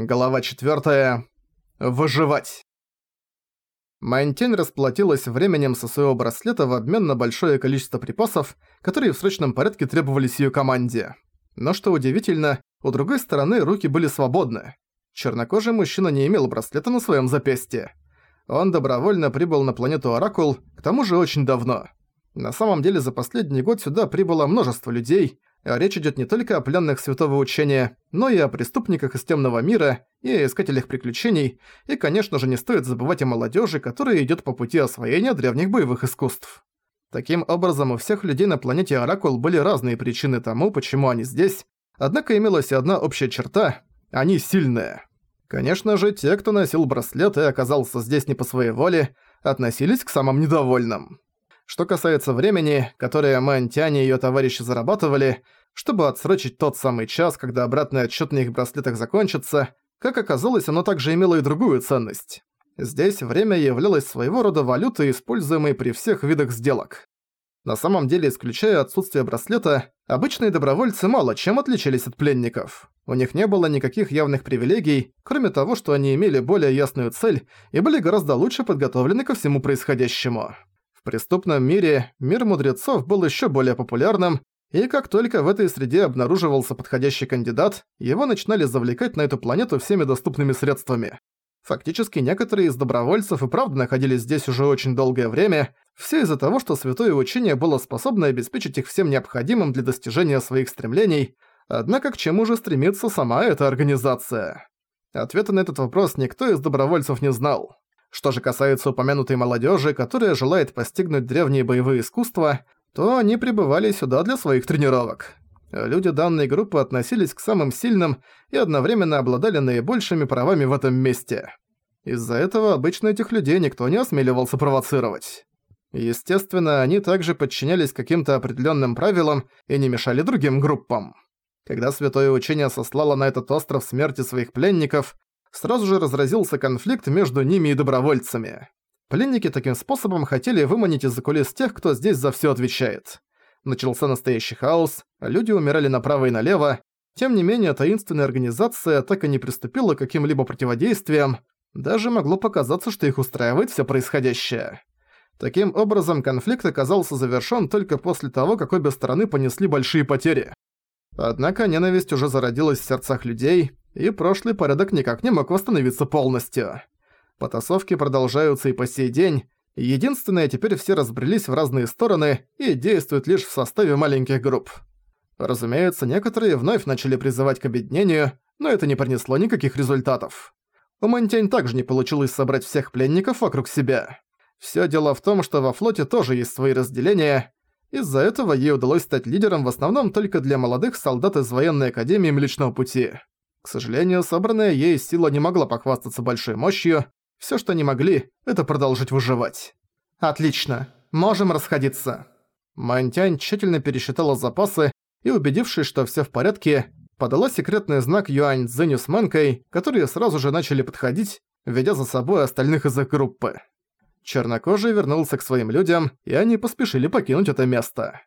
Глава 4. Выживать. Майнтень расплатилась временем со своего браслета в обмен на большое количество припасов, которые в срочном порядке требовались её команде. Но что удивительно, у другой стороны руки были свободны. Чернокожий мужчина не имел браслета на своём запястье. Он добровольно прибыл на планету Оракул, к тому же очень давно. На самом деле за последний год сюда прибыло множество людей, Речь идет не только о пленных святого учения, но и о преступниках из темного мира и о искателях приключений, и, конечно же, не стоит забывать о молодежи, которая идет по пути освоения древних боевых искусств. Таким образом, у всех людей на планете Оракул были разные причины тому, почему они здесь, однако имелась и одна общая черта – они сильные. Конечно же, те, кто носил браслет и оказался здесь не по своей воле, относились к самым недовольным. Что касается времени, которое Мантяне и её товарищи зарабатывали, чтобы отсрочить тот самый час, когда обратный отсчёт на их браслетах закончится, как оказалось, оно также имело и другую ценность. Здесь время являлось своего рода валютой, используемой при всех видах сделок. На самом деле, исключая отсутствие браслета, обычные добровольцы мало чем отличались от пленников. У них не было никаких явных привилегий, кроме того, что они имели более ясную цель и были гораздо лучше подготовлены ко всему происходящему. В преступном мире мир мудрецов был еще более популярным, и как только в этой среде обнаруживался подходящий кандидат, его начинали завлекать на эту планету всеми доступными средствами. Фактически некоторые из добровольцев и правда находились здесь уже очень долгое время, все из-за того, что святое учение было способно обеспечить их всем необходимым для достижения своих стремлений, однако к чему же стремится сама эта организация? Ответа на этот вопрос никто из добровольцев не знал. Что же касается упомянутой молодежи, которая желает постигнуть древние боевые искусства, то они прибывали сюда для своих тренировок. Люди данной группы относились к самым сильным и одновременно обладали наибольшими правами в этом месте. Из-за этого обычно этих людей никто не осмеливался провоцировать. Естественно, они также подчинялись каким-то определенным правилам и не мешали другим группам. Когда Святое Учение сослало на этот остров смерти своих пленников, сразу же разразился конфликт между ними и добровольцами. Пленники таким способом хотели выманить из-за кулис тех, кто здесь за всё отвечает. Начался настоящий хаос, люди умирали направо и налево, тем не менее таинственная организация так и не приступила к каким-либо противодействиям, даже могло показаться, что их устраивает всё происходящее. Таким образом, конфликт оказался завершён только после того, как обе стороны понесли большие потери. Однако ненависть уже зародилась в сердцах людей, и прошлый порядок никак не мог восстановиться полностью. Потасовки продолжаются и по сей день, единственное, теперь все разбрелись в разные стороны и действуют лишь в составе маленьких групп. Разумеется, некоторые вновь начали призывать к объединению, но это не принесло никаких результатов. У Монтень также не получилось собрать всех пленников вокруг себя. Всё дело в том, что во флоте тоже есть свои разделения. Из-за этого ей удалось стать лидером в основном только для молодых солдат из военной академии Млечного Пути. К сожалению, собранная ей сила не могла похвастаться большой мощью. Всё, что они могли, это продолжить выживать. «Отлично. Можем расходиться». Мантянь тщательно пересчитала запасы и, убедившись, что всё в порядке, подала секретный знак Юань Цзэню с Мэнкой, которые сразу же начали подходить, ведя за собой остальных из их группы. Чернокожий вернулся к своим людям, и они поспешили покинуть это место.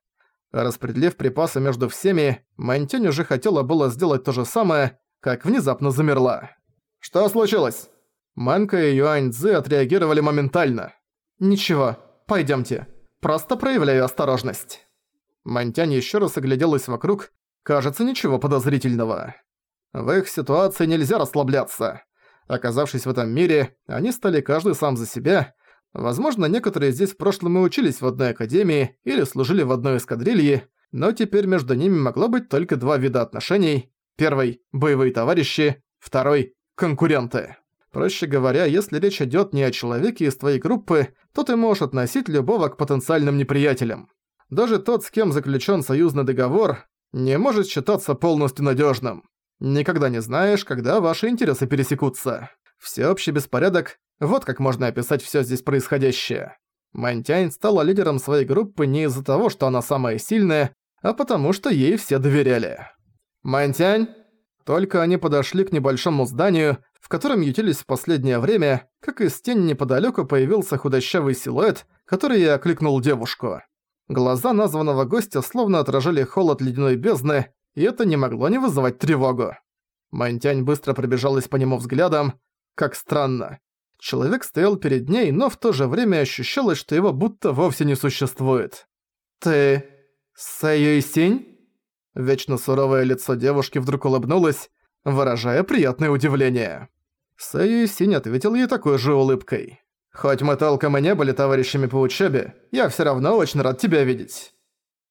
Распределив припасы между всеми, Мантянь уже хотела было сделать то же самое, как внезапно замерла. «Что случилось?» Манка и Юань Цзы отреагировали моментально. «Ничего, пойдёмте. Просто проявляю осторожность». Мантянь ещё раз огляделась вокруг. Кажется, ничего подозрительного. В их ситуации нельзя расслабляться. Оказавшись в этом мире, они стали каждый сам за себя. Возможно, некоторые здесь в прошлом и учились в одной академии или служили в одной эскадрилье, но теперь между ними могло быть только два вида отношений Первый – боевые товарищи, второй – конкуренты. Проще говоря, если речь идёт не о человеке из твоей группы, то ты можешь относить любого к потенциальным неприятелям. Даже тот, с кем заключен союзный договор, не может считаться полностью надежным. Никогда не знаешь, когда ваши интересы пересекутся. Всеобщий беспорядок – вот как можно описать всё здесь происходящее. Мантянь стала лидером своей группы не из-за того, что она самая сильная, а потому что ей все доверяли. «Мантянь?» Только они подошли к небольшому зданию, в котором ютились в последнее время, как из тени неподалёку появился худощавый силуэт, который и окликнул девушку. Глаза названного гостя словно отражали холод ледяной бездны, и это не могло не вызывать тревогу. Мантянь быстро пробежалась по нему взглядом. Как странно. Человек стоял перед ней, но в то же время ощущалось, что его будто вовсе не существует. «Ты... Сэйюйсинь?» Вечно суровое лицо девушки вдруг улыбнулось, выражая приятное удивление. Сэйюйсинь ответил ей такой же улыбкой. «Хоть мы толком и не были товарищами по учебе, я все равно очень рад тебя видеть».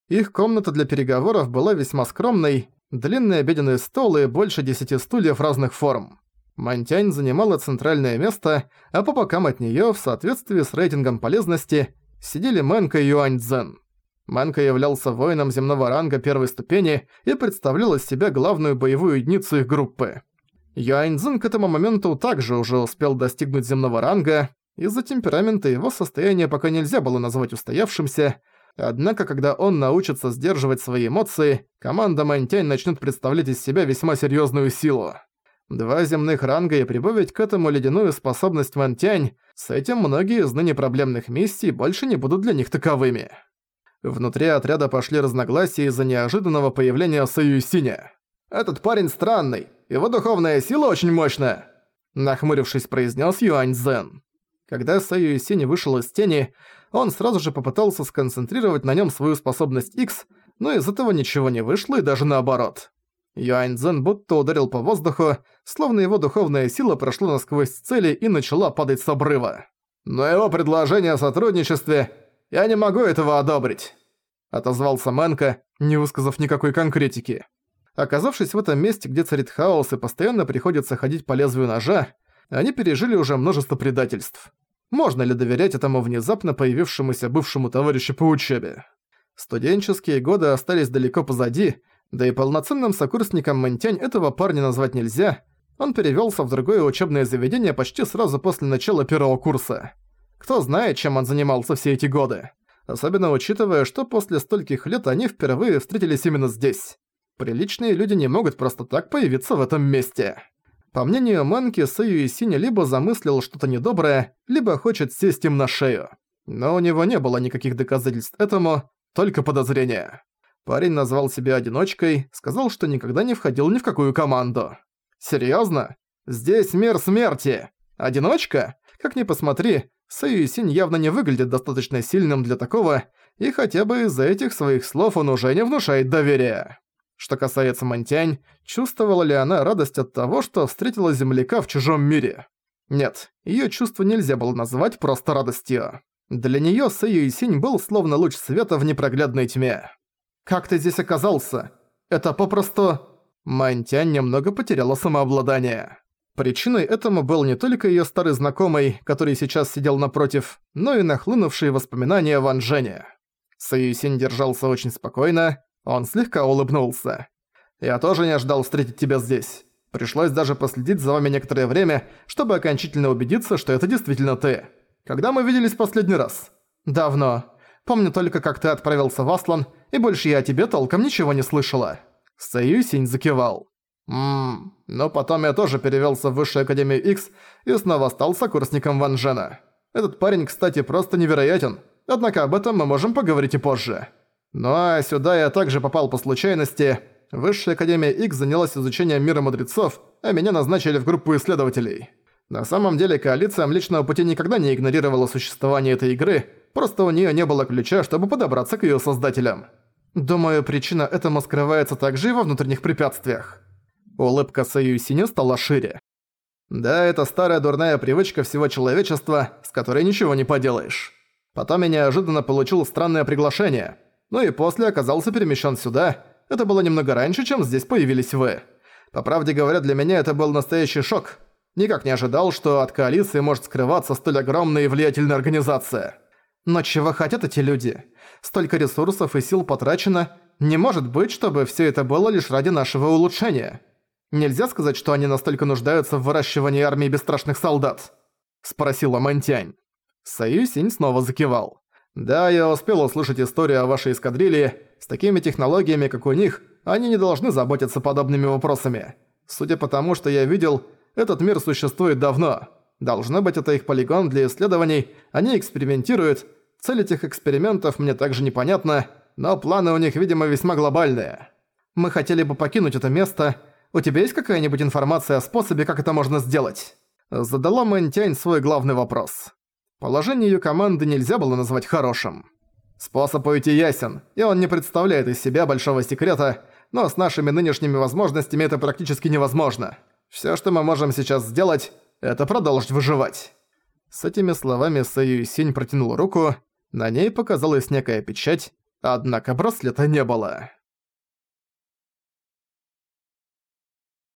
Их комната для переговоров была весьма скромной, длинный обеденный стол и больше десяти стульев разных форм. Мантянь занимала центральное место, а по бокам от неё, в соответствии с рейтингом полезности, сидели Мэнка и Юаньцзэн. Мэнка являлся воином земного ранга первой ступени и представлял из себя главную боевую единицу их группы. Юаньцзэн к этому моменту также уже успел достигнуть земного ранга, из-за темперамента его состояние пока нельзя было назвать устоявшимся, однако когда он научится сдерживать свои эмоции, команда Мэнтянь начнет представлять из себя весьма серьёзную силу. Два земных ранга и прибавить к этому ледяную способность Вантянь, с этим многие из ныне проблемных миссий больше не будут для них таковыми. Внутри отряда пошли разногласия из-за неожиданного появления Саюсиня. «Этот парень странный, его духовная сила очень мощная», нахмурившись, произнес Юань Зен. Когда Саюсинь вышел из тени, он сразу же попытался сконцентрировать на нем свою способность X, но из этого ничего не вышло и даже наоборот. Юаньцзэн будто ударил по воздуху, словно его духовная сила прошла насквозь цели и начала падать с обрыва. «Но его предложение о сотрудничестве... Я не могу этого одобрить», — отозвался Мэнка, не высказав никакой конкретики. Оказавшись в этом месте, где царит хаос и постоянно приходится ходить по лезвию ножа, они пережили уже множество предательств. Можно ли доверять этому внезапно появившемуся бывшему товарищу по учебе? Студенческие годы остались далеко позади, да и полноценным сокурсником Мэнтянь этого парня назвать нельзя, он перевёлся в другое учебное заведение почти сразу после начала первого курса. Кто знает, чем он занимался все эти годы. Особенно учитывая, что после стольких лет они впервые встретились именно здесь. Приличные люди не могут просто так появиться в этом месте. По мнению Манки, Сэю Исини либо замыслил что-то недоброе, либо хочет сесть им на шею. Но у него не было никаких доказательств этому, только подозрения. Парень назвал себя одиночкой, сказал, что никогда не входил ни в какую команду. Серьезно? Здесь мир смерти. Одиночка? Как ни посмотри, Сэйюсинь явно не выглядит достаточно сильным для такого, и хотя бы из-за этих своих слов он уже не внушает доверия. Что касается Монтянь, чувствовала ли она радость от того, что встретила земляка в чужом мире? Нет, её чувство нельзя было назвать просто радостью. Для неё Сэйюсинь был словно луч света в непроглядной тьме. Как ты здесь оказался? Это попросту...» Мантянь немного потеряла самообладание. Причиной этому был не только её старый знакомый, который сейчас сидел напротив, но и нахлынувшие воспоминания Ван Дженя. Союсин держался очень спокойно, он слегка улыбнулся. «Я тоже не ожидал встретить тебя здесь. Пришлось даже последить за вами некоторое время, чтобы окончательно убедиться, что это действительно ты. Когда мы виделись последний раз?» «Давно. Помню только, как ты отправился в Аслан, и больше я о тебе толком ничего не слышала». Саюсинь закивал. «Ммм, но потом я тоже перевелся в Высшую Академию X и снова стал сокурсником Ван Джена. Этот парень, кстати, просто невероятен, однако об этом мы можем поговорить и позже. Ну а сюда я также попал по случайности. Высшая Академия X занялась изучением мира мудрецов, а меня назначили в группу исследователей. На самом деле коалиция Млечного Пути никогда не игнорировала существование этой игры, просто у нее не было ключа, чтобы подобраться к ее создателям. Думаю, причина этому скрывается также и во внутренних препятствиях. Улыбка Саюсини стала шире. Да, это старая дурная привычка всего человечества, с которой ничего не поделаешь. Потом я неожиданно получил странное приглашение. Ну и после оказался перемещен сюда. Это было немного раньше, чем здесь появились вы. По правде говоря, для меня это был настоящий шок. Никак не ожидал, что от коалиции может скрываться столь огромная и влиятельная организация. Но чего хотят эти люди? Столько ресурсов и сил потрачено. Не может быть, чтобы все это было лишь ради нашего улучшения. Нельзя сказать, что они настолько нуждаются в выращивании армии бесстрашных солдат. Спросила Мантянь. Союзень снова закивал. Да, я успел услышать историю о вашей эскадрилье. С такими технологиями, как у них, они не должны заботиться подобными вопросами. Судя по тому, что я видел, этот мир существует давно. Должно быть, это их полигон для исследований, они экспериментируют. Цель этих экспериментов мне также непонятна, но планы у них, видимо, весьма глобальные. Мы хотели бы покинуть это место, У тебя есть какая-нибудь информация о способе, как это можно сделать?» Задала Мэнтянь свой главный вопрос. Положение её команды нельзя было назвать хорошим. Способ уйти ясен, и он не представляет из себя большого секрета, но с нашими нынешними возможностями это практически невозможно. Всё, что мы можем сейчас сделать, это продолжить выживать». С этими словами Сэйю Синь протянул руку, на ней показалась некая печать, однако браслета не было.